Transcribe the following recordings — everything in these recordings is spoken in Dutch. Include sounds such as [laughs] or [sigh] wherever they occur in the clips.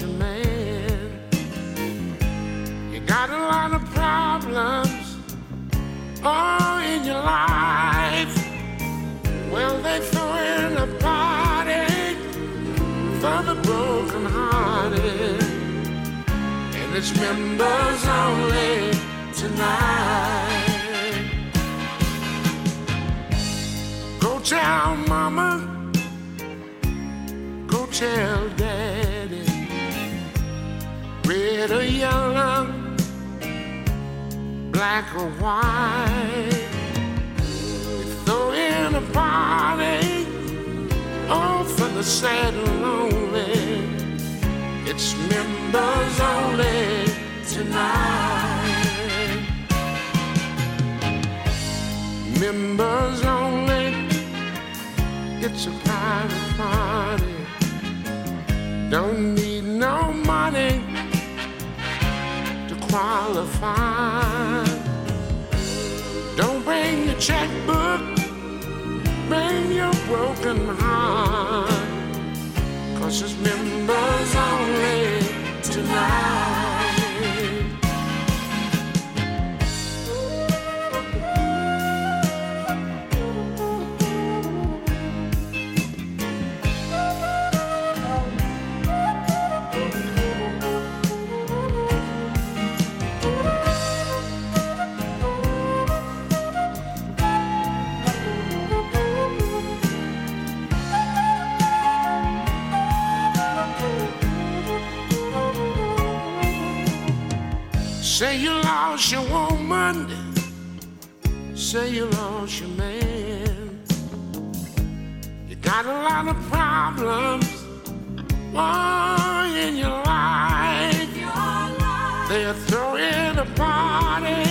your man. Tonight. Members only. It's a private party. Don't need no money to qualify. Don't bring your checkbook, bring your broken heart. Cause it's members only tonight. Say you lost your woman, say you lost your man. You got a lot of problems oh, in your life. They're throwing a party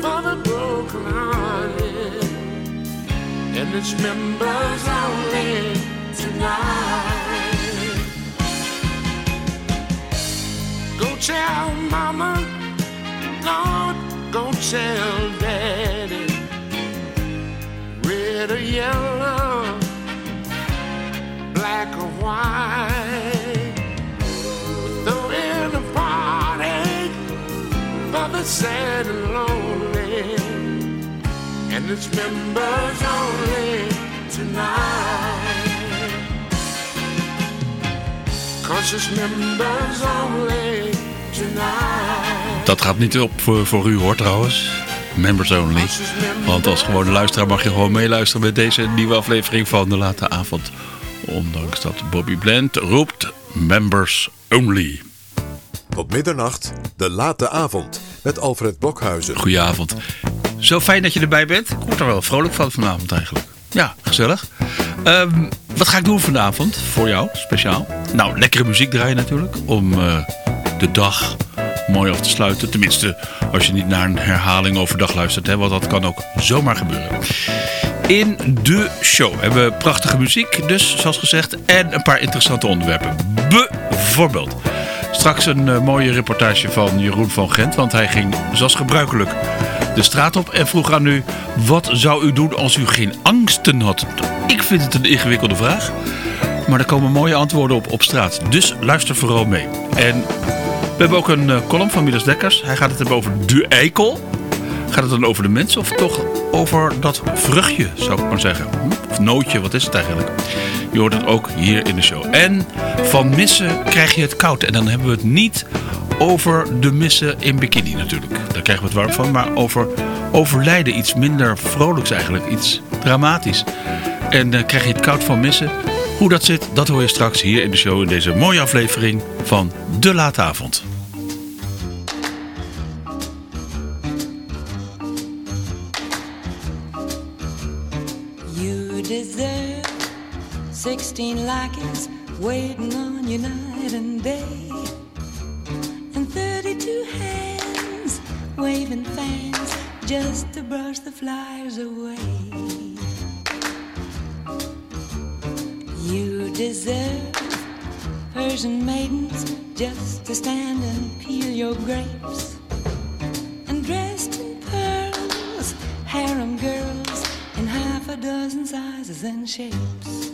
for the broken hearted, and it's members only tonight. Tell mama, Lord, go tell daddy. Red or yellow, black or white. Throw in a party for the sad and lonely. And it's members only tonight. Cause it's members only. Dat gaat niet op voor, voor u hoor trouwens. Members only. Want als gewone luisteraar mag je gewoon meeluisteren met deze nieuwe aflevering van De Late Avond. Ondanks dat Bobby Bland roept Members only. Tot middernacht, de late avond met Alfred Blokhuizen. Goedenavond. Zo fijn dat je erbij bent. Ik word er wel vrolijk van vanavond eigenlijk. Ja, gezellig. Ehm, wat ga ik doen vanavond voor jou, speciaal? Nou, lekkere muziek draaien natuurlijk. Om eh, de dag mooi af te sluiten. Tenminste, als je niet naar een herhaling overdag luistert. Hè, want dat kan ook zomaar gebeuren. In de show hebben we prachtige muziek, dus zoals gezegd. En een paar interessante onderwerpen. Bijvoorbeeld... Straks een eh, mooie reportage van Jeroen van Gent. Want hij ging, zoals gebruikelijk, de straat op en vroeg aan u... wat zou u doen als u geen angsten had? Ik vind het een ingewikkelde vraag. Maar er komen mooie antwoorden op op straat. Dus luister vooral mee. En we hebben ook een eh, column van Midas Dekkers. Hij gaat het hebben over de eikel. Gaat het dan over de mens of toch over dat vruchtje, zou ik maar zeggen? Hm? Of nootje, wat is het eigenlijk? Je hoort het ook hier in de show. En van missen krijg je het koud. En dan hebben we het niet over de missen in bikini natuurlijk. Daar krijgen we het warm van. Maar over overlijden. Iets minder vrolijks eigenlijk. Iets dramatisch. En dan krijg je het koud van missen. Hoe dat zit, dat hoor je straks hier in de show. In deze mooie aflevering van De Late Avond. You deserve Sixteen lackeys waiting on you night and day. And thirty-two hands waving fans just to brush the flies away. You deserve Persian maidens just to stand and peel your grapes. And dressed in pearls, harem girls in half a dozen sizes and shapes.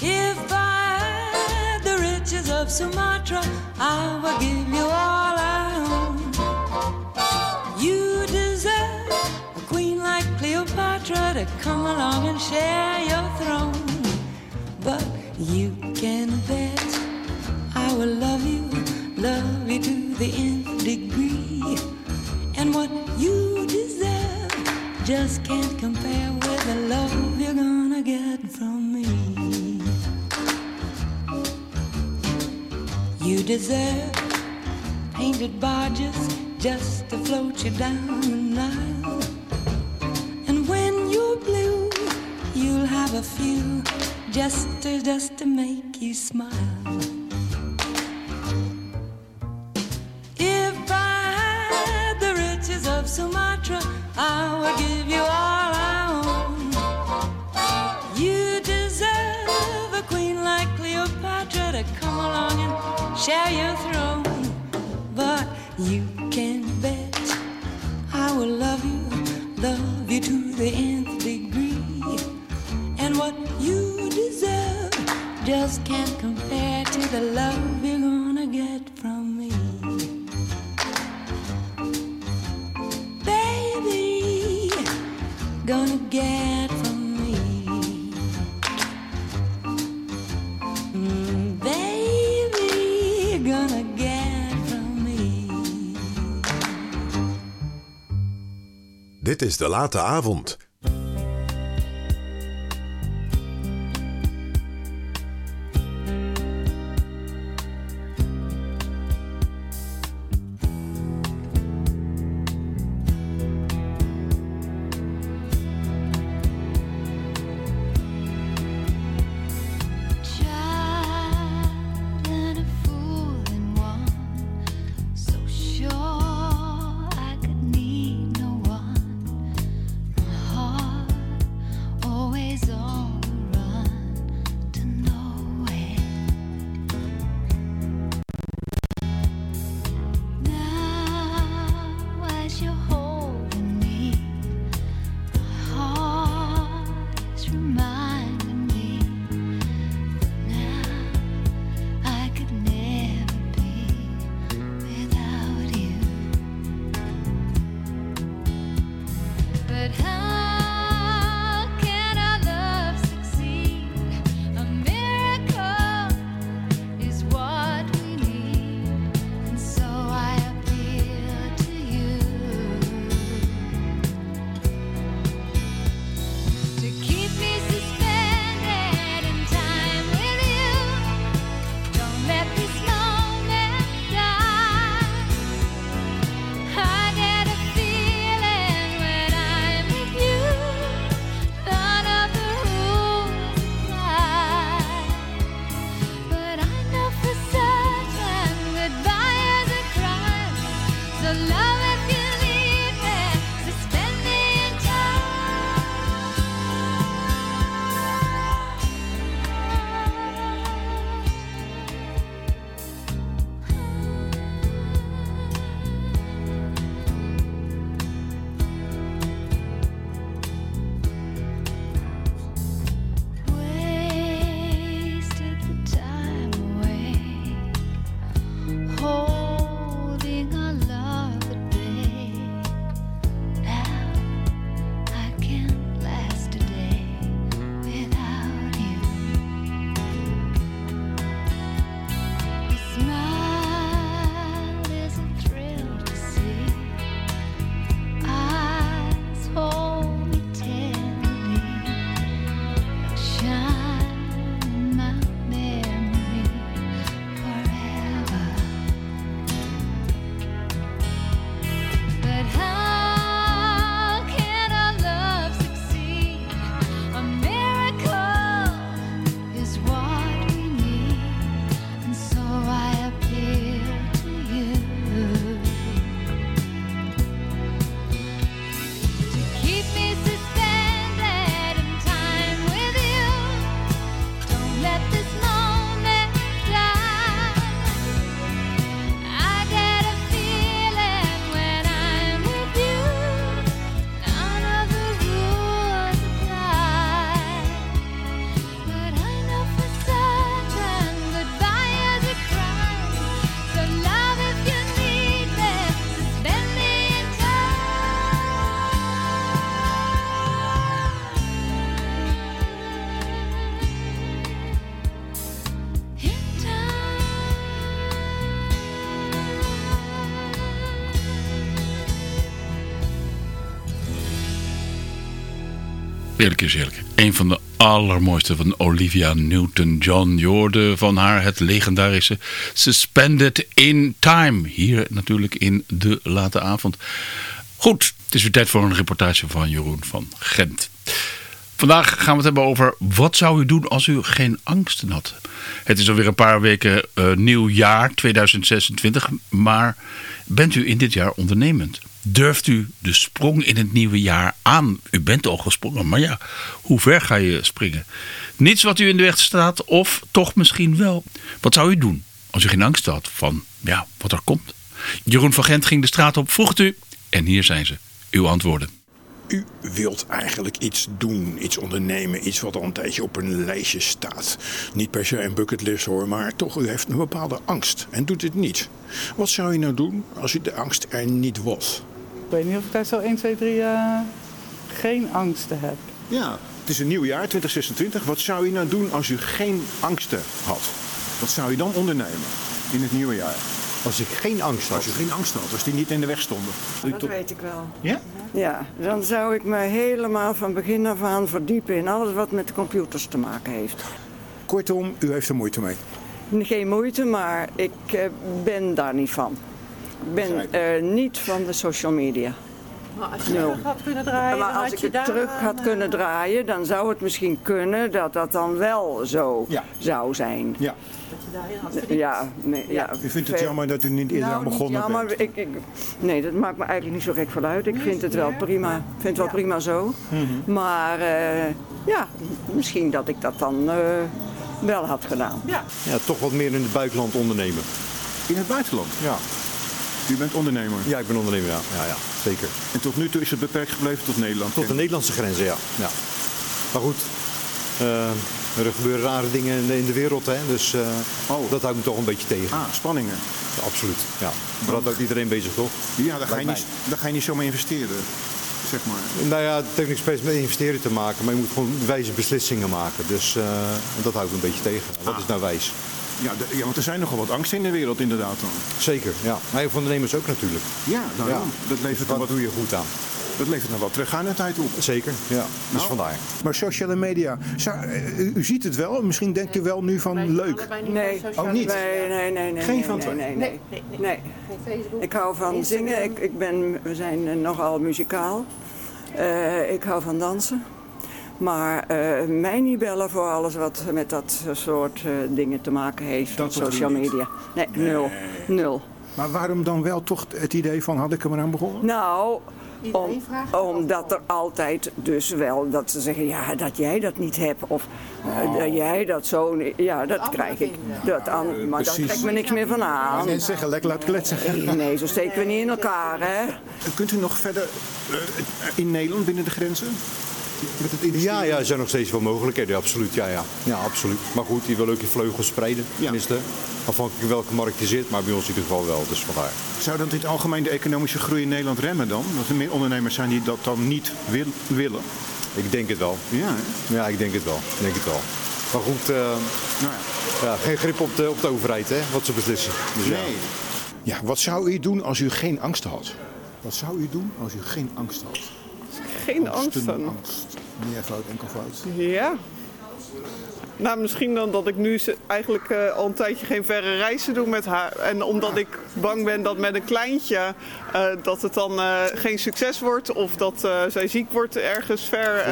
If I had the riches of Sumatra, I would give you all to come along and share your throne. But you can bet I will love you, love you to the nth degree. And what you deserve just can't compare with the love you're gonna get from me. You deserve painted barges just to float you down few just to just to make you smile. Just can't compare to the love you're gonna get from me. Baby, gonna get from me. Mm, baby, gonna get from me. Dit is de late avond. Eerlijk is eerlijk. Een van de allermooiste van Olivia Newton-John. Je van haar het legendarische Suspended in Time. Hier natuurlijk in de late avond. Goed, het is weer tijd voor een reportage van Jeroen van Gent. Vandaag gaan we het hebben over wat zou u doen als u geen angsten had. Het is alweer een paar weken eh, nieuw jaar 2026, maar bent u in dit jaar ondernemend? Durft u de sprong in het nieuwe jaar aan? U bent al gesprongen, maar ja, hoe ver ga je springen? Niets wat u in de weg staat, of toch misschien wel. Wat zou u doen als u geen angst had van ja, wat er komt? Jeroen van Gent ging de straat op, vroeg u, en hier zijn ze, uw antwoorden. U wilt eigenlijk iets doen, iets ondernemen, iets wat al een tijdje op een lijstje staat. Niet per se een bucketlist hoor, maar toch, u heeft een bepaalde angst en doet het niet. Wat zou u nou doen als u de angst er niet was? Ik weet niet of ik daar zo 1, 2, 3 eh, geen angsten heb. Ja, het is een nieuw jaar, 2026. Wat zou u nou doen als u geen angsten had? Wat zou u dan ondernemen in het nieuwe jaar? Als ik geen angst had. Als u geen angst had, als die niet in de weg stonden. Dat weet ik wel. Ja? Ja, dan zou ik me helemaal van begin af aan verdiepen in alles wat met computers te maken heeft. Kortom, u heeft er moeite mee. Geen moeite, maar ik eh, ben daar niet van. Ik ben eh, niet van de social media. Maar als je Nul. terug had kunnen draaien, maar als had ik je het daar terug had aan, eh, kunnen draaien, dan zou het misschien kunnen dat dat dan wel zo Ja. zou zijn. Ja. Dat je daarin had verdiept. Ja, nee, ja, U vindt het jammer dat u niet eerder nou, aan niet begonnen jammer. bent? Ik, ik, nee, dat maakt me eigenlijk niet zo gek van uit. Ik vind het wel prima. Ik vind het wel prima zo. Mhm. Maar eh, ja, misschien dat ik dat dan eh, wel had gedaan. Ja. Ja, toch wat meer in het buitenland ondernemen. In het buitenland? Ja, U bent ondernemer. ja ik ben ondernemer, ja. ja, ja zeker. En tot nu toe is het beperkt gebleven tot Nederland. Tot de Nederlandse grenzen, ja. ja. Maar goed, eh, er gebeuren rare dingen in de, wereld, hè. Dus eh, Oh. dat houdt me toch een beetje tegen. Ah, spanningen. Absoluut, ja. Maar dat houdt iedereen bezig, toch? Ja, daar ga, je niet, daar ga je niet zomaar investeren. Zeg maar. Nou ja, het heeft niks met investeren te maken, maar je moet gewoon wijze beslissingen maken. Dus eh, dat houdt me een beetje tegen. Wat is nou wijs? Ja, de- ja, want er zijn nogal wat angsten in de wereld inderdaad dan. Zeker, ja. Maar voor ondernemers ook natuurlijk. Ja, daarom. Ja. Dat, levert Wat dan wat, doe je goed aan? dat levert dan wat teruggaandheid op. Zeker, ja. Dus Nou, vandaar. Maar sociale media, zou- u, u ziet het wel, misschien denkt u wel nu van leuk. Nee. van sociale Oh, niet? Nee, nee, nee, nee. Geen nee, van twee? nee, nee, Nee, nee, nee. Geen Facebook. Ik hou van Instagram. zingen. Ik, ik ben, we zijn eh, nogal muzikaal. Eh, ik hou van dansen. Maar eh, mij niet bellen voor alles wat met dat soort eh, dingen te maken heeft. Dat social media. Nee, nul. Nul. Maar waarom dan wel toch het idee van had ik er maar aan begonnen? Nou, om, omdat er altijd dus wel dat ze zeggen, ja, dat jij dat niet hebt. Of eh, dat jij dat zo niet. Ja, dat krijg ik. Dat aan, maar precies. trekt me niks meer van aan. En zeggen, lekker laat kletsen. Nee, nee, zo steken we niet in elkaar, hè? Kunt u nog verder in Nederland binnen de grenzen? Met het investeren? Ja, ja, er zijn nog steeds wel mogelijkheden, absoluut. Ja, ja. ja, absoluut. Maar goed, die wil ook je vleugels spreiden, Ja. tenminste. Afhankelijk van welke markt je zit, maar bij ons in ieder geval wel, dus vandaar. Zou dat in het algemeen de economische groei in Nederland remmen dan? Dat er meer ondernemers zijn die dat dan niet wil- willen? Ik denk het wel. Ja, hè? Ja, ik denk het wel. Ik denk het wel. Maar goed, eh, Nou ja. ja, geen grip op de, op de overheid, hè, wat ze beslissen. Dus ja. Nee. Ja, wat zou u doen als u geen angst had? Wat zou u doen als u geen angst had? Geen Angsten, angsten. angst. Meervoud, enkelvoud. Ja. Nou, misschien dan dat ik nu eigenlijk eh, al een tijdje geen verre reizen doe met haar. En omdat ik bang ben dat met een kleintje eh, dat het dan eh, geen succes wordt. Of dat zij ziek wordt ergens ver.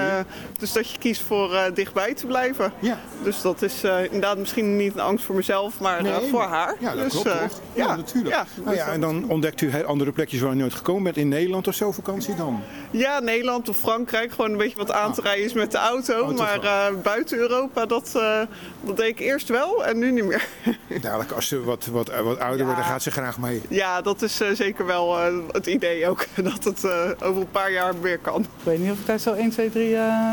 dus dat je kiest voor dichtbij te blijven. Ja. Dus dat is inderdaad misschien niet een angst voor mezelf, maar Nee, voor haar. Ja, dat dus, klopt? Ja, natuurlijk. Ja, nou ja, en dan ontdekt u andere plekjes waar u nooit gekomen bent. In Nederland of zo vakantie dan? Ja, Nederland of Frankrijk. Gewoon een beetje wat aan te rijden is met de auto. Toch maar buiten Europa, dat, eh, dat deed ik eerst wel en nu niet meer. [laughs] Dadelijk als ze wat, wat, wat ouder worden, gaat ze graag mee. ja, dat is eh, zeker wel eh, het idee ook. [laughs] Dat het eh, over een paar jaar weer kan. Ik weet niet of ik daar zo 1, 2, 3 eh,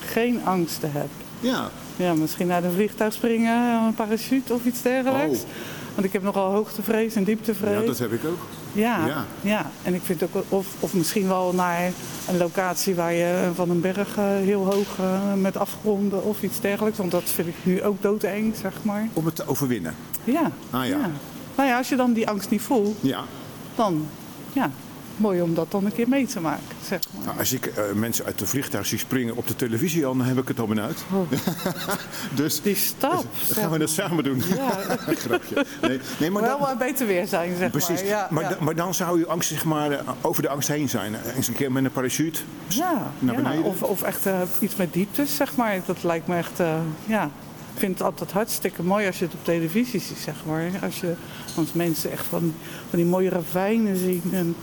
geen angsten heb. Ja. Ja, misschien uit een vliegtuig springen, een parachute of iets dergelijks. Oh. Want ik heb nogal hoogtevrees en dieptevrees. ja, dat heb ik ook. Ja, Ja. ja. en ik vind ook, of, of misschien wel naar een locatie waar je van een berg eh, heel hoog eh, met afgronden of iets dergelijks. Want dat vind ik nu ook doodeng, zeg maar. Om het te overwinnen. Ja. Ah, ja. Nou ja, als je dan die angst niet voelt, Ja. dan ja, mooi om dat dan een keer mee te maken, zeg maar. Nou, als ik eh, mensen uit de vliegtuig zie springen op de televisie al, dan heb ik het al benauwd. [laughs] dus Die stap. [laughs] dan gaan we dat samen doen. Ja. [laughs] Grapje. Nee, nee, maar Wel dan, beter weer zijn, zeg precies. maar. Ja, maar, ja. maar dan zou je angst zeg maar, eh, over de angst heen zijn. Eh, Eens een keer met een parachute. Ja, naar ja, beneden. of, of echt iets met dieptes, zeg maar. Dat lijkt me echt, ja... Ik vind het altijd hartstikke mooi als je het op televisie ziet, zeg maar. Als, je, als mensen echt van, van die mooie ravijnen zien. En,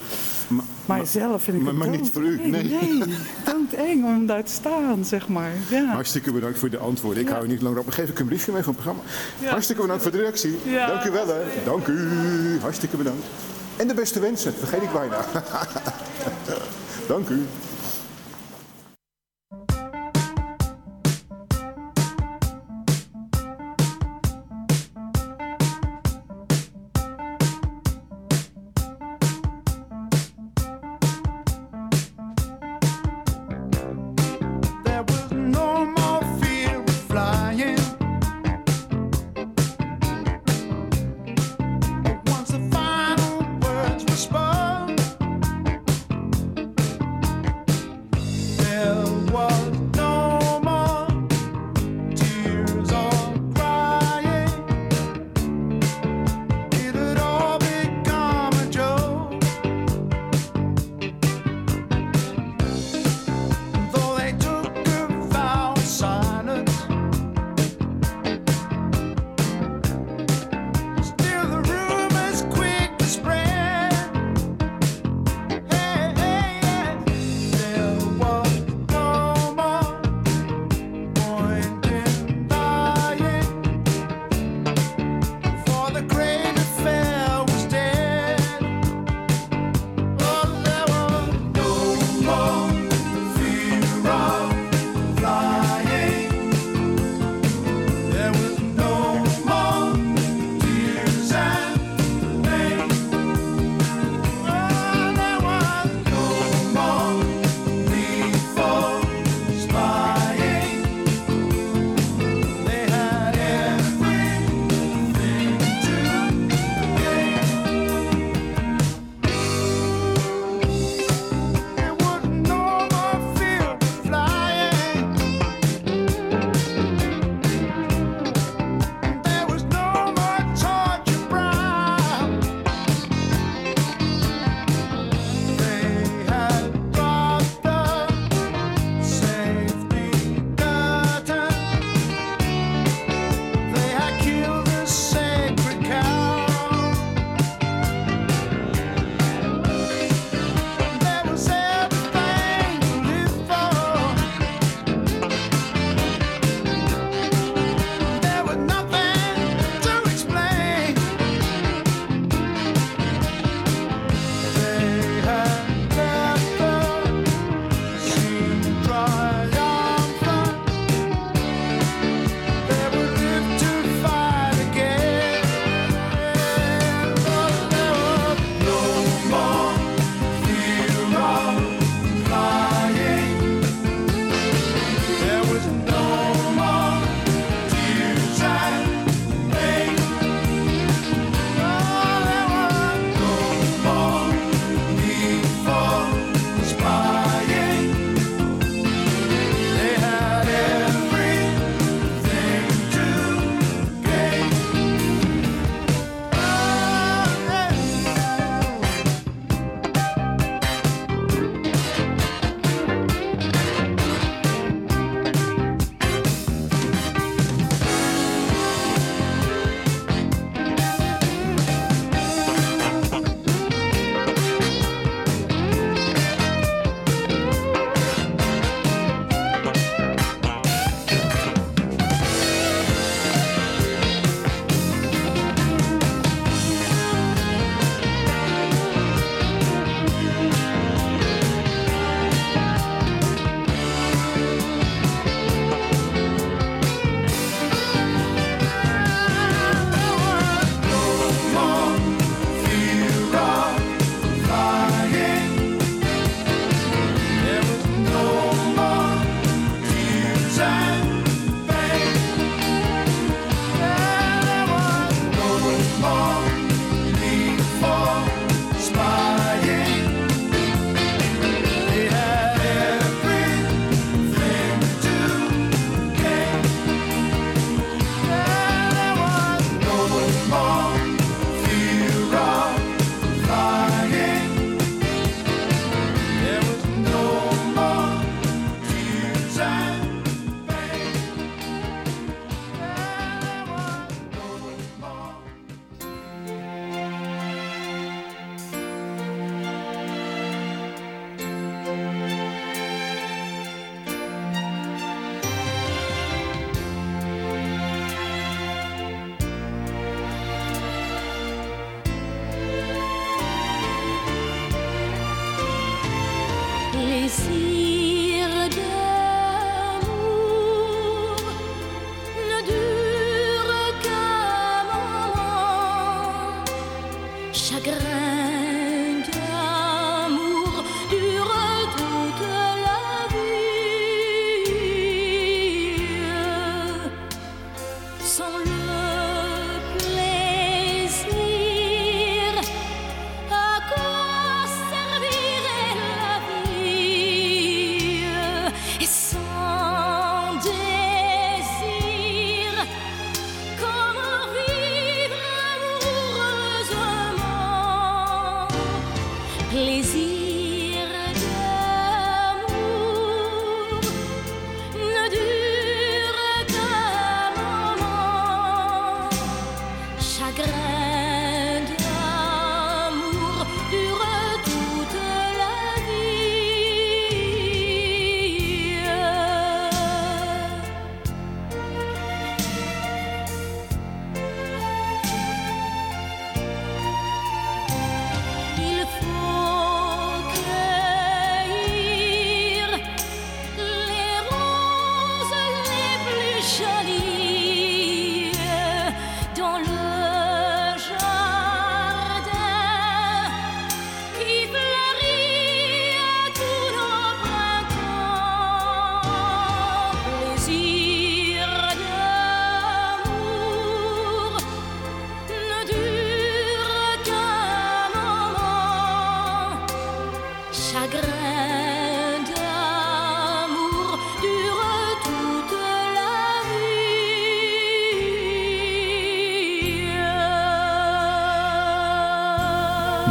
maar, zelf vind ik maar- het maar niet voor u, nee. Nee, doodeng om daar te staan, zeg maar. Ja. Hartstikke bedankt voor de antwoorden. Ik hou je niet langer op. Dan geef ik een briefje mee van het programma. Ja. Hartstikke bedankt voor de reactie. Dank u wel. Hè. Dank u. Hartstikke bedankt. En de beste wensen. Vergeet ik bijna. [laughs] Dank u.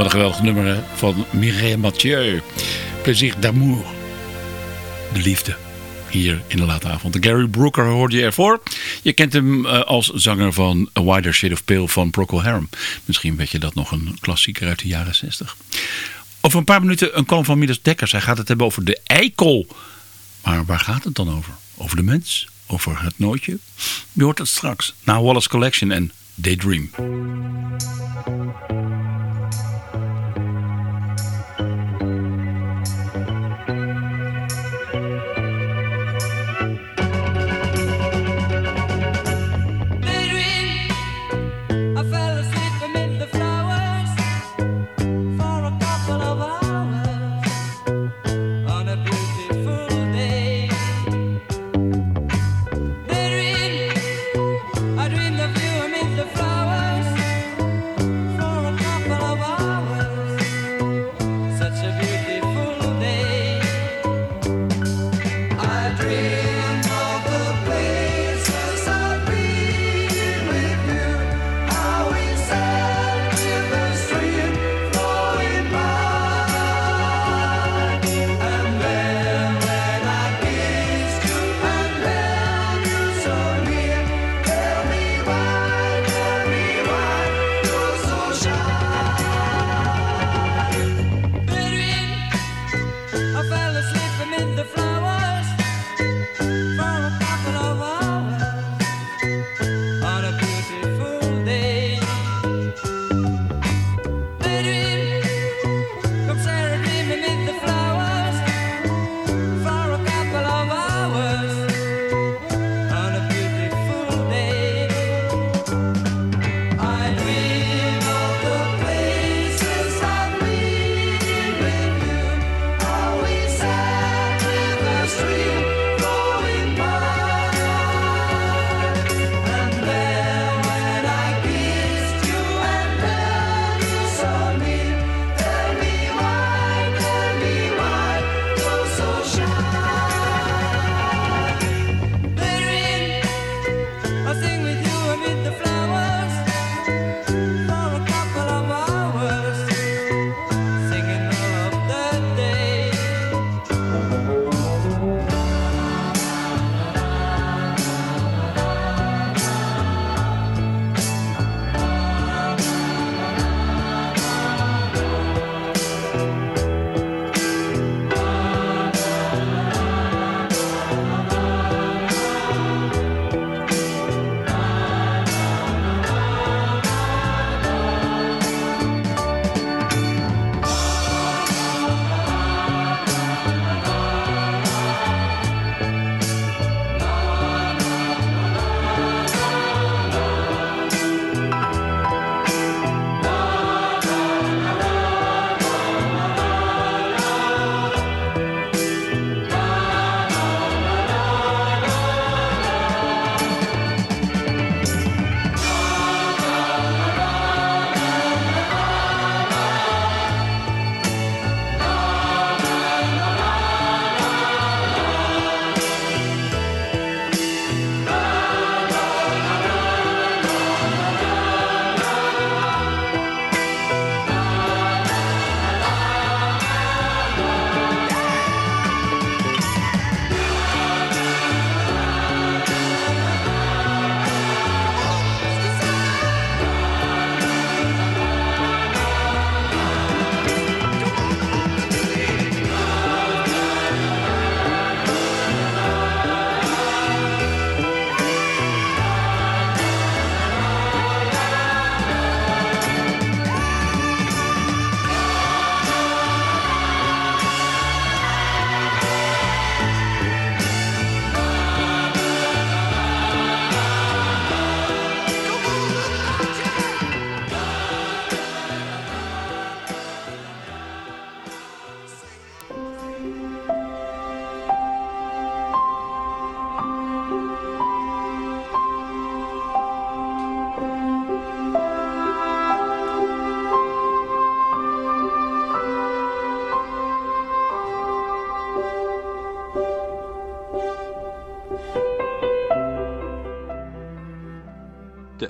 een geweldig nummer van Mireille Mathieu. Plezier d'amour. De liefde. Hier in de late avond. Gary Brooker hoorde je ervoor. Je kent hem eh, als zanger van A Wider Shade of Pale van Procol Harum. Misschien weet je dat nog een klassieker uit de jaren 60. Over een paar minuten een column van Midas Dekkers. Hij gaat het hebben over de eikel. Maar waar gaat het dan over? Over de mens? Over het nootje? Je hoort het straks. Na Wallace Collection en Daydream.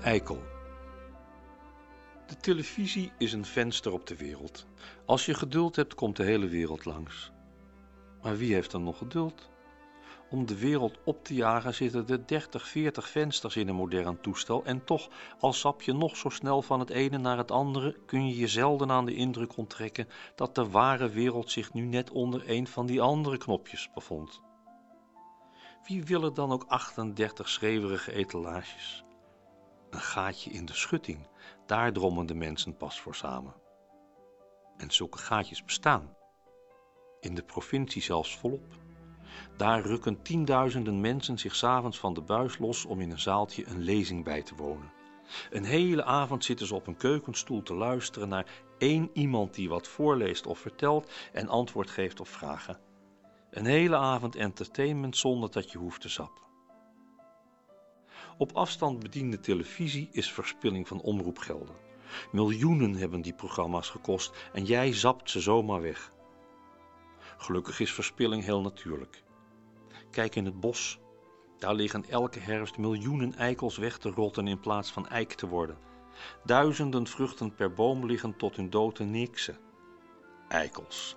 Eikel. De televisie is een venster op de wereld. Als je geduld hebt, komt de hele wereld langs. Maar wie heeft dan nog geduld? Om de wereld op te jagen zitten er 30, 40 vensters in een modern toestel en toch, al sap je nog zo snel van het ene naar het andere, kun je je zelden aan de indruk onttrekken dat de ware wereld zich nu net onder een van die andere knopjes bevond. Wie wil er dan ook 38 schreeuwerige etalages? Een gaatje in de schutting, daar drommen de mensen pas voor samen. En zulke gaatjes bestaan. In de provincie zelfs volop. Daar rukken tienduizenden mensen zich s'avonds van de buis los om in een zaaltje een lezing bij te wonen. Een hele avond zitten ze op een keukenstoel te luisteren naar één iemand die wat voorleest of vertelt en antwoord geeft op vragen. Een hele avond entertainment zonder dat je hoeft te zappen. Op afstand bediende televisie is verspilling van omroepgelden. Miljoenen hebben die programma's gekost en jij zapt ze zomaar weg. Gelukkig is verspilling heel natuurlijk. Kijk in het bos. Daar liggen elke herfst miljoenen eikels weg te rotten in plaats van eik te worden. Duizenden vruchten per boom liggen tot hun dood te niksen. Eikels.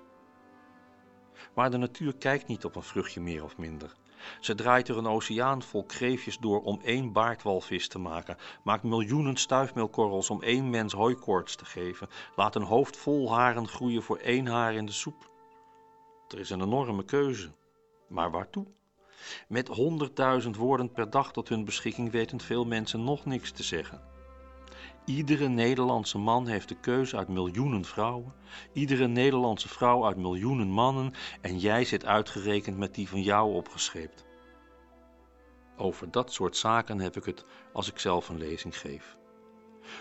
Maar de natuur kijkt niet op een vruchtje meer of minder. Ze draait er een oceaan vol kreefjes door om één baardwalvis te maken, maakt miljoenen stuifmeelkorrels om één mens hooikoorts te geven, laat een hoofd vol haren groeien voor één haar in de soep. Er is een enorme keuze. Maar waartoe? Met honderdduizend woorden per dag tot hun beschikking weten veel mensen nog niks te zeggen. Iedere Nederlandse man heeft de keuze uit miljoenen vrouwen, iedere Nederlandse vrouw uit miljoenen mannen en jij zit uitgerekend met die van jou opgescheept. Over dat soort zaken heb ik het als ik zelf een lezing geef.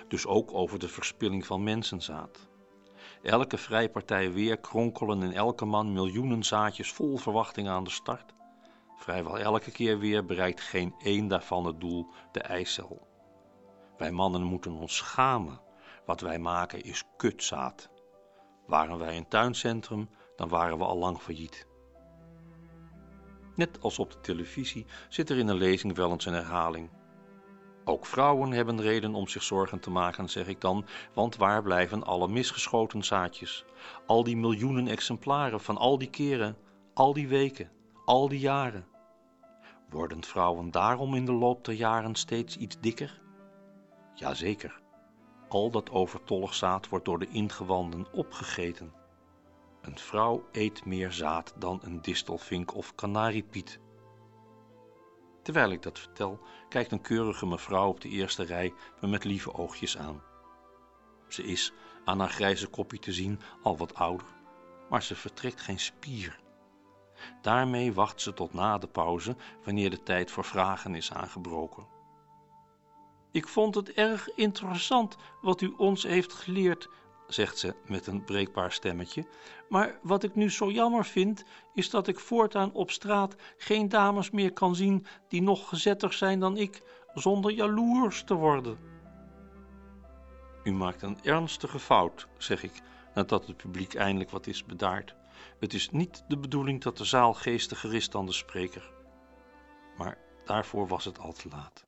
Dus ook over de verspilling van mensenzaad. Elke vrijpartij weer kronkelen in elke man miljoenen zaadjes vol verwachting aan de start. Vrijwel elke keer weer bereikt geen één daarvan het doel, de eicel. Wij mannen moeten ons schamen. Wat wij maken is kutzaad. Waren wij een tuincentrum, dan waren we al lang failliet. Net als op de televisie zit er in een lezing wel eens een herhaling. Ook vrouwen hebben reden om zich zorgen te maken, zeg ik dan, want waar blijven alle misgeschoten zaadjes? Al die miljoenen exemplaren van al die keren, al die weken, al die jaren. Worden vrouwen daarom in de loop der jaren steeds iets dikker? Jazeker, al dat overtollig zaad wordt door de ingewanden opgegeten. Een vrouw eet meer zaad dan een distelvink of kanariepiet. Terwijl ik dat vertel, kijkt een keurige mevrouw op de eerste rij me met lieve oogjes aan. Ze is, aan haar grijze kopje te zien, al wat ouder, maar ze vertrekt geen spier. Daarmee wacht ze tot na de pauze, wanneer de tijd voor vragen is aangebroken. Ik vond het erg interessant wat u ons heeft geleerd, zegt ze met een breekbaar stemmetje. Maar wat ik nu zo jammer vind, is dat ik voortaan op straat geen dames meer kan zien die nog gezetter zijn dan ik, zonder jaloers te worden. U maakt een ernstige fout, zeg ik, nadat het publiek eindelijk wat is bedaard. Het is niet de bedoeling dat de zaal geestiger is dan de spreker. Maar daarvoor was het al te laat.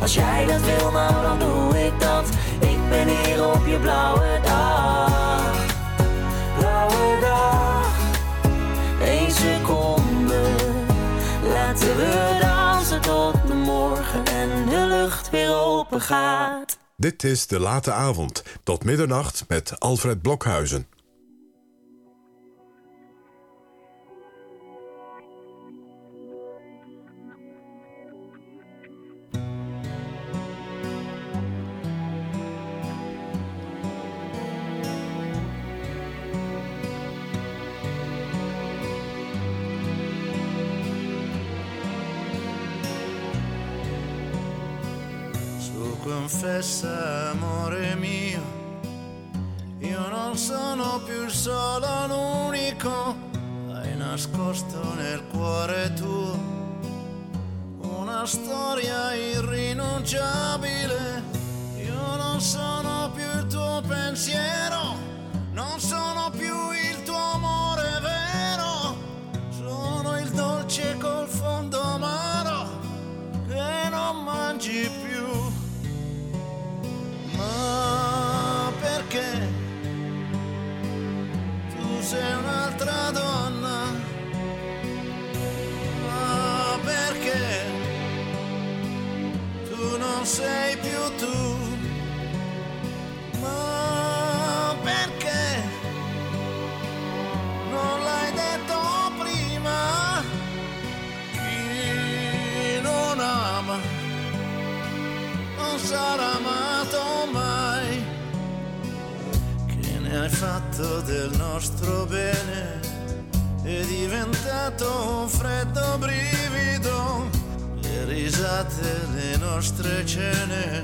Als jij dat wil, nou dan doe ik dat. Ik ben hier op je blauwe dag. Blauwe dag, één seconde. Laten we dansen tot de morgen en de lucht weer open gaat. Dit is De Late Avond, tot middernacht met Alfred Blokhuizen. Sono più solo l'unico, hai nascosto nel cuore tuo una storia irrinunciabile. Io non sono più il tuo pensiero, hai fatto del nostro bene? È diventato un freddo brivido. Le risate, le nostre cene,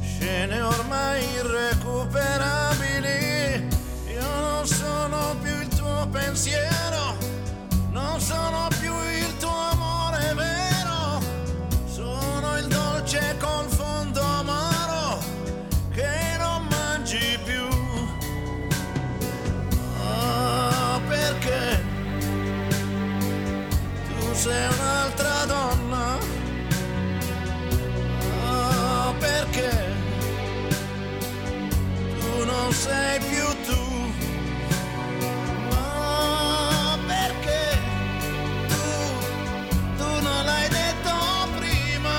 scene ormai irrecuperabili. Io non sono più il tuo pensiero, non sono più perché tu non sei più tu? Ah, perché tu, tu non l'hai detto prima?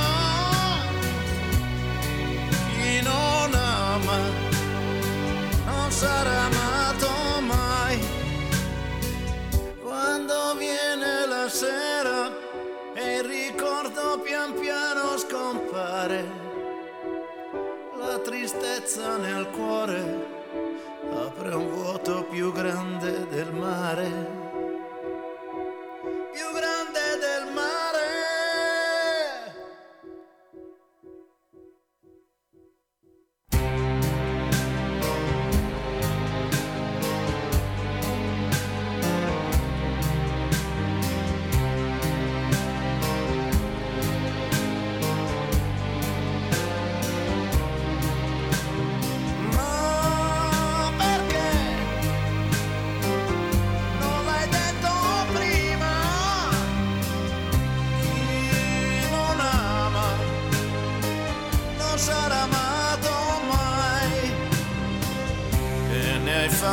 Chi non ama non sarà amato mai. Quando viene la sera e il ricordo pian piano scompare, tristezza nel cuore apre un vuoto più grande del mare.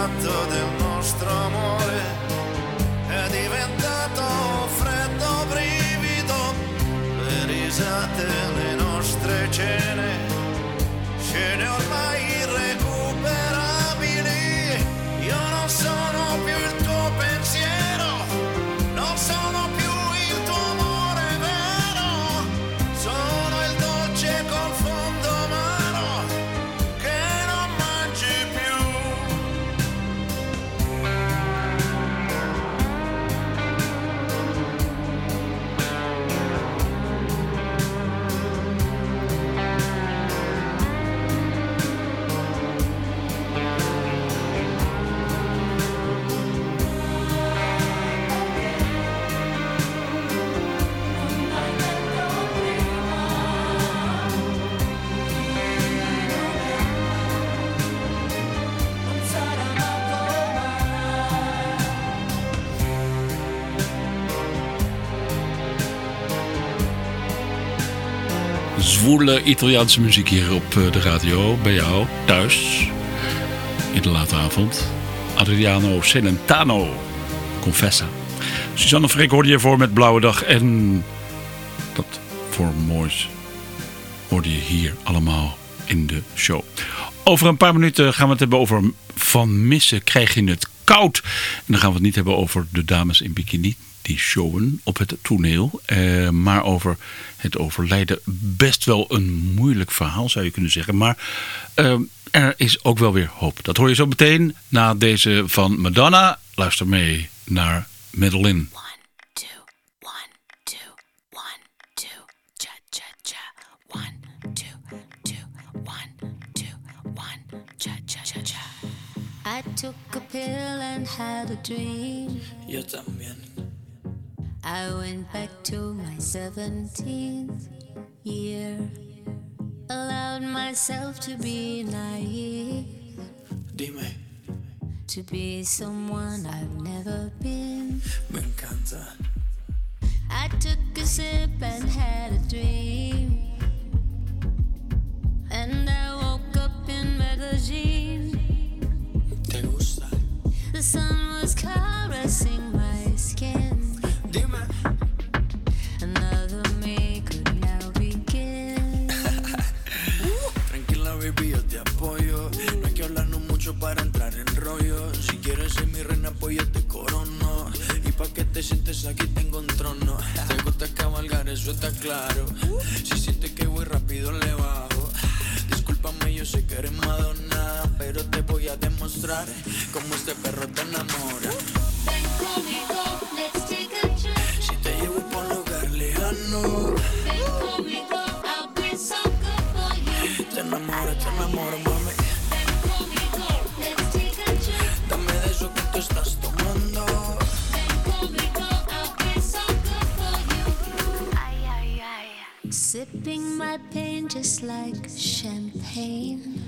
canto de un Zwoele Italiaanse muziek hier op eh, de radio. Bij jou, thuis. In de late avond. Adriano Celentano. Confessa. Suzanne Freek hoorde je voor met Blauwe Dag. En dat voor moois hoorde je hier allemaal in de show. Over een paar minuten gaan we het hebben over van missen krijg je het koud. En dan gaan we het niet hebben over de dames in bikini die showen op het toneel. eh, maar over het overlijden. Best wel een moeilijk verhaal zou je kunnen zeggen. Maar eh, er is ook wel weer hoop. Dat hoor je zo meteen na deze van Madonna. Luister mee naar Madeline. I took a pill and had a dream. Yo también. I went back to my 17th year. Allowed myself to be naive. Dime, To be someone I've never been. me encanta. I took a sip and had a dream. And I woke up in magazine. ¿Te gusta? The sun was caressing my. Dime. Another me could now begin. [laughs] Tranquila, baby, yo te apoyo. No hay que hablarnos mucho para entrar en rollo. Si quieres ser mi reina, pues yo te corono. Y pa' que te sientes aquí tengo un trono. Te gusta cabalgar, eso está claro. Si sientes que voy rápido, le bajo. Discúlpame, yo sé que eres Madonna. Pero te voy a demostrar cómo este perro te enamora. Mami. Dame de eso que tú estás tomando. Ay, ay, ay. Sipping my pain just like champagne.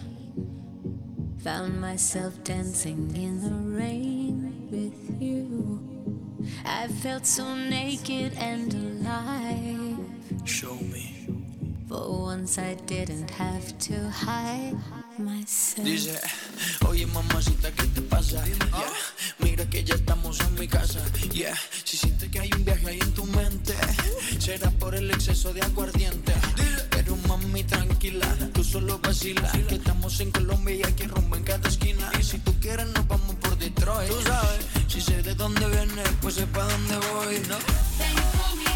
Found myself dancing in the rain with you. I felt so naked and alive. Show me. For once I didn't have to hide myself. Dice, oye mamacita, ¿qué te pasa? Yeah. Mira que ya estamos en mi casa. Yeah. Si sientes que hay un viaje ahí en tu mente, será por el exceso de aguardiente. Pero mami, tranquila, tú solo vacila. Que estamos en Colombia y aquí rumbo en cada esquina. Y si tú quieres, nos vamos por Detroit. Tú sabes, si sé de dónde vienes, pues sé pa' dónde voy, ¿no?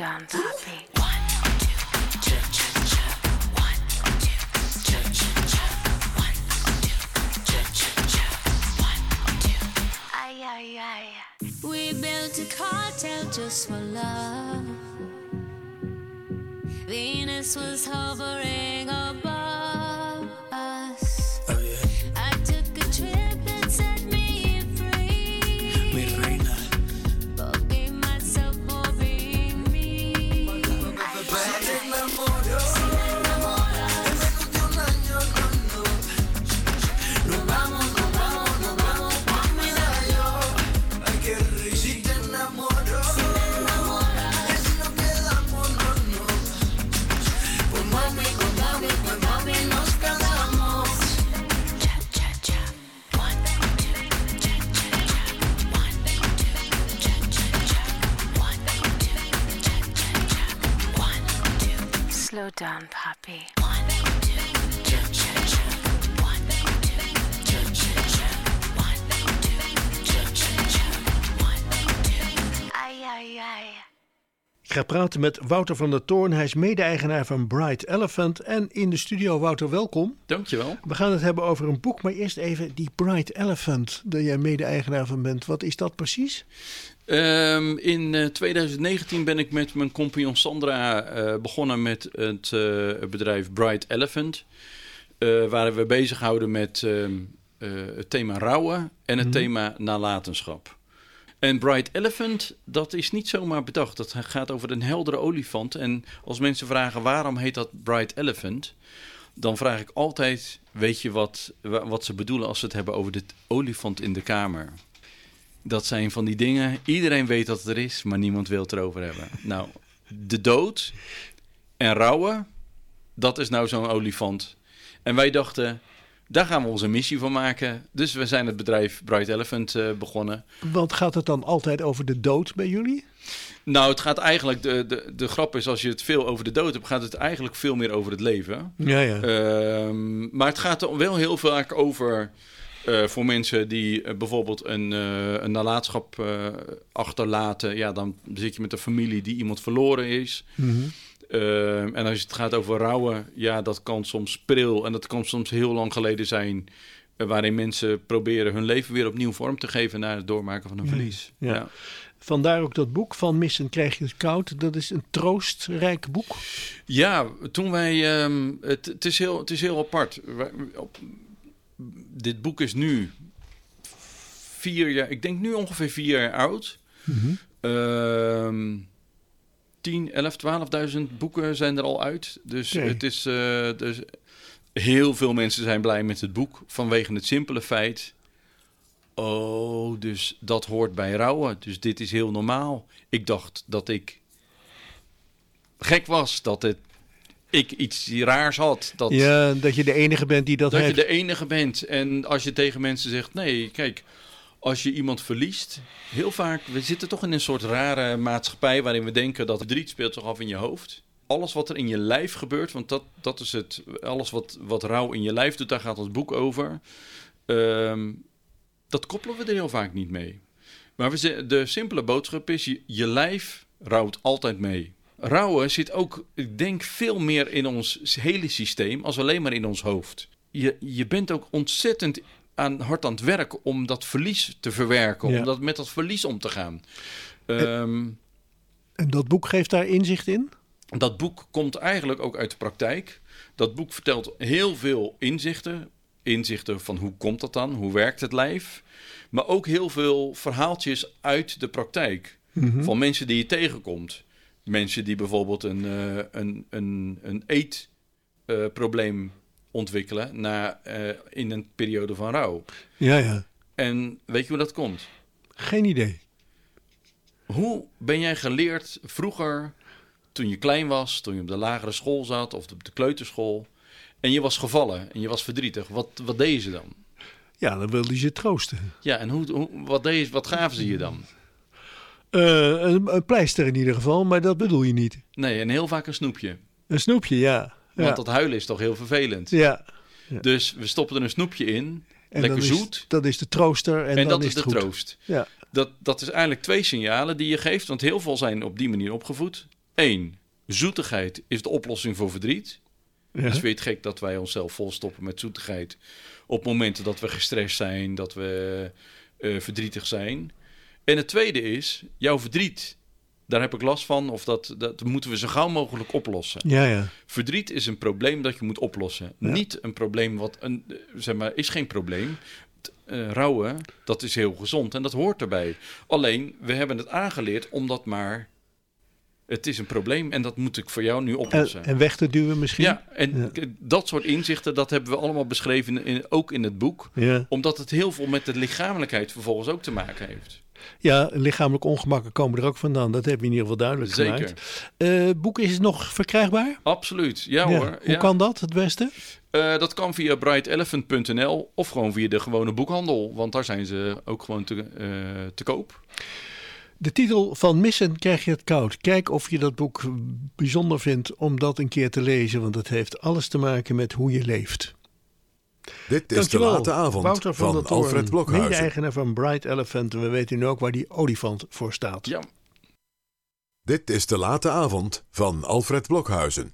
done, Poppy. Met Wouter van der Toorn. Hij is mede-eigenaar van Bright Elephant. En in de studio, Wouter, welkom. Dankjewel. We gaan het hebben over een boek, maar eerst even die Bright Elephant, daar jij mede-eigenaar van bent. Wat is dat precies? Ehm, in eh, 2019 ben ik met mijn compagnon Sandra eh, begonnen met het eh, bedrijf Bright Elephant. eh, waar we bezighouden met ehm, eh, het thema rouwen en het Mhm. thema nalatenschap. En Bright Elephant, dat is niet zomaar bedacht. Dat gaat over een heldere olifant. En als mensen vragen waarom heet dat Bright Elephant, dan vraag ik altijd: weet je wat, wa- wat ze bedoelen als ze het hebben over de olifant in de kamer? Dat zijn van die dingen. Iedereen weet dat het er is, maar niemand wil het erover hebben. [laughs] Nou, de dood en rouwen, dat is nou zo'n olifant. En wij dachten, daar gaan we onze missie van maken. Dus we zijn het bedrijf Bright Elephant eh, begonnen. Want gaat het dan altijd over de dood bij jullie? Nou, het gaat eigenlijk, de, de, de grap is, als je het veel over de dood hebt, gaat het eigenlijk veel meer over het leven. Ja, ja. Ehm, maar het gaat er wel heel vaak over eh, voor mensen die eh, bijvoorbeeld een, eh, een nalatenschap achterlaten. Ja, dan zit je met een familie die iemand verloren is. Mhm. Ehm, en als het gaat over rouwen, ja, dat kan soms pril en dat kan soms heel lang geleden zijn. eh, waarin mensen proberen hun leven weer opnieuw vorm te geven na het doormaken van een Ja, verlies. ja. Vandaar ook dat boek van Missen krijg je het koud. Dat is een troostrijk boek. Ja, toen wij. ehm, het, het, is heel, het is heel apart. Dit boek is nu vier jaar. Ik denk nu ongeveer vier jaar oud. Ehm 10, 11, 12.000 boeken zijn er al uit. Dus het is. eh, dus heel veel mensen zijn blij met het boek. Vanwege het simpele feit. Oh, dus dat hoort bij rouwen. Dus dit is heel normaal. Ik dacht dat ik gek was. Dat het, ik iets raars had. Dat, Ja, dat je de enige bent die dat, dat heeft. je de enige bent. En als je tegen mensen zegt: nee, kijk, als je iemand verliest. Heel vaak, we zitten toch in een soort rare maatschappij waarin we denken dat verdriet speelt zich af in je hoofd. Alles wat er in je lijf gebeurt, want dat, dat is het. Alles wat, wat rouw in je lijf doet, daar gaat ons boek over. Ehm, dat koppelen we er heel vaak niet mee. Maar we, de simpele boodschap is: je, je lijf rouwt altijd mee. Rouwen zit ook, ik denk, veel meer in ons hele systeem als alleen maar in ons hoofd. Je, je bent ook ontzettend aan, hard aan het werk om dat verlies te verwerken, Ja. om dat, met dat verlies om te gaan. Ehm, En dat boek geeft daar inzicht in? dat boek komt eigenlijk ook uit de praktijk. Dat boek vertelt heel veel inzichten. Inzichten van hoe komt dat dan? Hoe werkt het lijf? Maar ook heel veel verhaaltjes uit de praktijk. Mhm. Van mensen die je tegenkomt. Mensen die bijvoorbeeld een, eh, een, een, een eetprobleem ontwikkelen na, eh, in een periode van rouw. Ja, ja. En weet je hoe dat komt? Geen idee. Hoe ben jij geleerd vroeger, toen je klein was, toen je op de lagere school zat of op de kleuterschool, en je was gevallen en je was verdrietig? Wat, wat deden ze dan? Ja, dan wilde je troosten. Ja, en hoe, hoe, wat, deed, wat gaven ze je dan? Eh, een, een pleister in ieder geval, maar dat bedoel je niet. Nee, en heel vaak een snoepje. Een snoepje, ja. Want dat huilen is toch heel vervelend. Ja. Dus we stoppen er een snoepje in, En lekker is- zoet. dat is de trooster en, En, dan dat is is de goed. troost. Ja. Dat, dat is eigenlijk twee signalen die je geeft, want heel veel zijn op die manier opgevoed. Eén, zoetigheid is de oplossing voor verdriet. Ja. Dus vind je het gek dat wij onszelf volstoppen met zoetigheid op momenten dat we gestrest zijn, dat we eh, verdrietig zijn. En het tweede is, jouw verdriet, daar heb ik last van, of dat, dat moeten we zo gauw mogelijk oplossen. Ja, ja. Verdriet is een probleem dat je moet oplossen. Ja. Niet een probleem wat een, zeg maar, is geen probleem. Eh, rouwen, dat is heel gezond en dat hoort erbij. Alleen, we hebben het aangeleerd omdat maar. Het is een probleem en dat moet ik voor jou nu En, oplossen. en weg te duwen misschien? Ja, en dat soort inzichten, dat hebben we allemaal beschreven, in, ook in het boek. Ja. Omdat het heel veel met de lichamelijkheid vervolgens ook te maken heeft. Ja, lichamelijke ongemakken komen er ook vandaan. Dat heb je in ieder geval duidelijk Zeker. gemaakt. Eh, het boek is nog verkrijgbaar? Absoluut, ja, hoor. Hoe ja. kan dat het beste? Eh, dat kan via brightelephant.nl of gewoon via de gewone boekhandel. Want daar zijn ze ook gewoon te, eh, te koop. De titel van Missen krijg je het koud. Kijk of je dat boek bijzonder vindt om dat een keer te lezen. Want het heeft alles te maken met hoe je leeft. Dit is Dankjewel, de late avond Wouter van, van, Alfred Blokhuizen. Mede-eigenaar van Bright Elephant. En we weten nu ook waar die olifant voor staat. Ja. Dit is de late avond van Alfred Blokhuizen.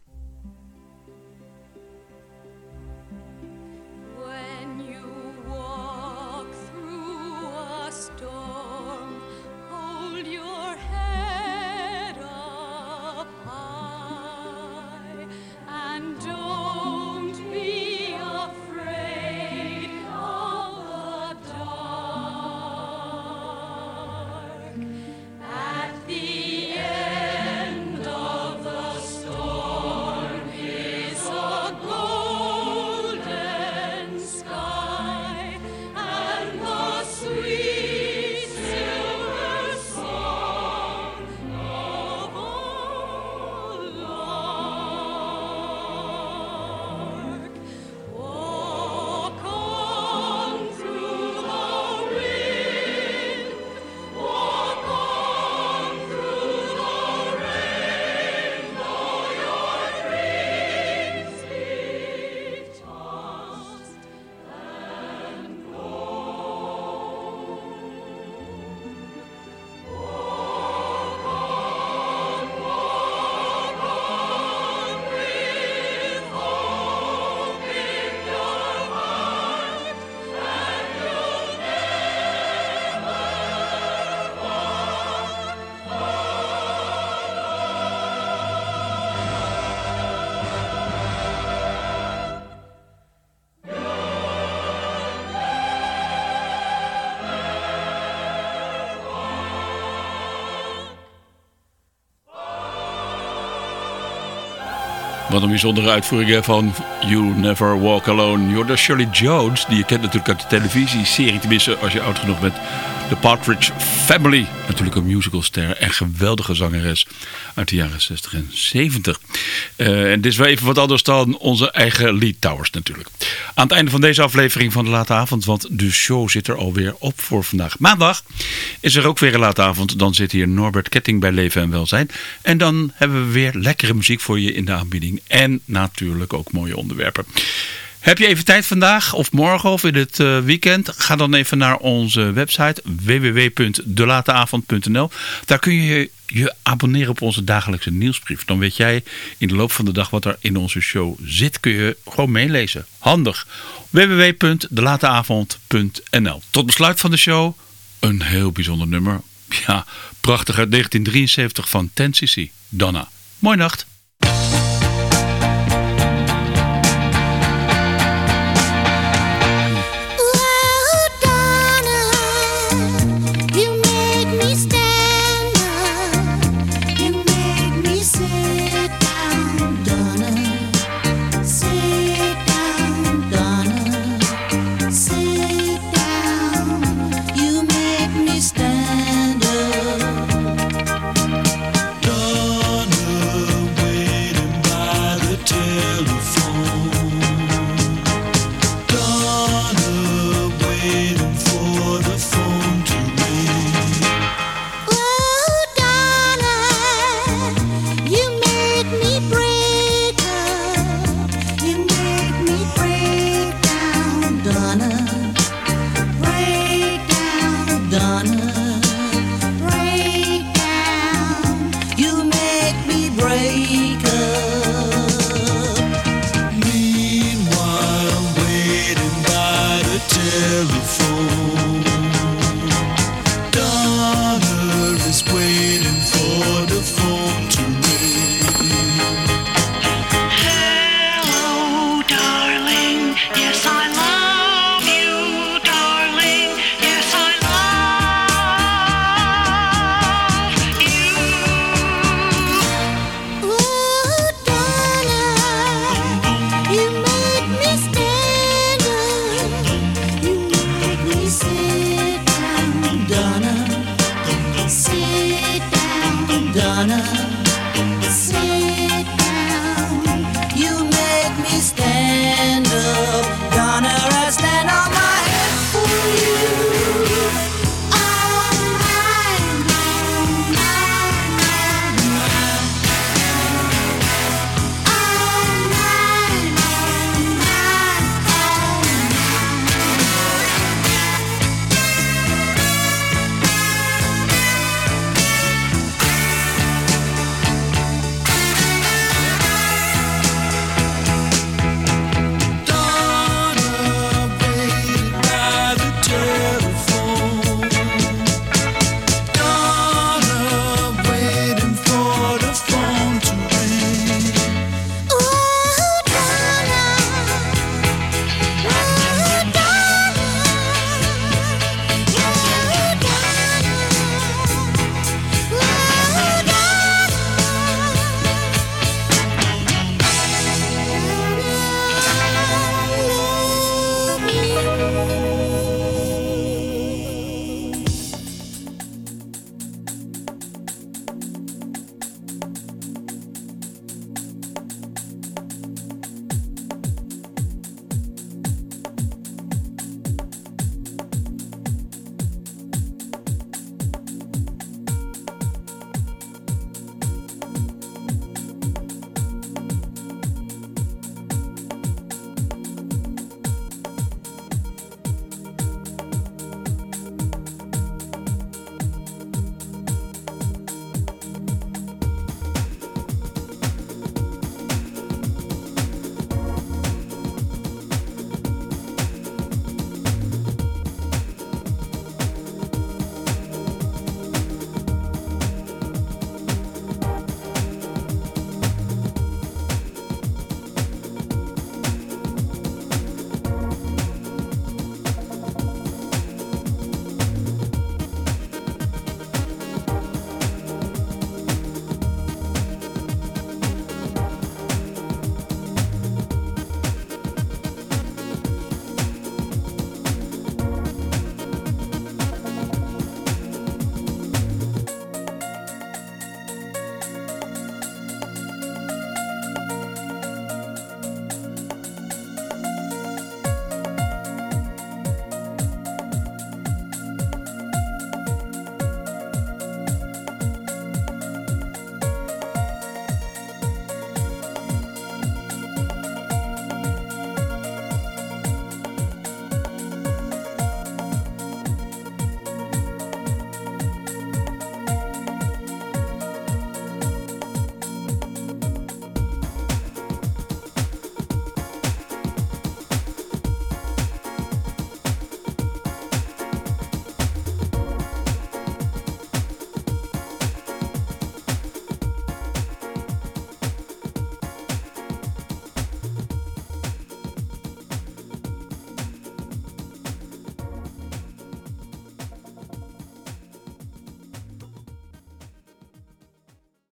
Wat een bijzondere uitvoering van You Never Walk Alone. Jorda Shirley Jones, die je kent natuurlijk uit de televisieserie. Tenminste, als je oud genoeg bent. The Partridge Family. Natuurlijk een musicalster en geweldige zangeres uit de jaren 60 en 70. Eh, en dit is wel even wat anders dan onze eigen Lead Towers natuurlijk. Aan het einde van deze aflevering van de Late Avond. Want de show zit er alweer op voor vandaag. Maandag is er ook weer een Late Avond. Dan zit hier Norbert Ketting bij Leven en Welzijn. En dan hebben we weer lekkere muziek voor je in de aanbieding. En natuurlijk ook mooie onderwerpen. Heb je even tijd vandaag of morgen of in het eh, weekend? Ga dan even naar onze website www.delateavond.nl. Daar kun je je abonneren op onze dagelijkse nieuwsbrief. Dan weet jij in de loop van de dag wat er in onze show zit. Kun je gewoon meelezen. Handig. www.delateavond.nl Tot besluit van de show een heel bijzonder nummer. Ja, prachtig uit 1973 van 10cc. Donna. Mooi nacht.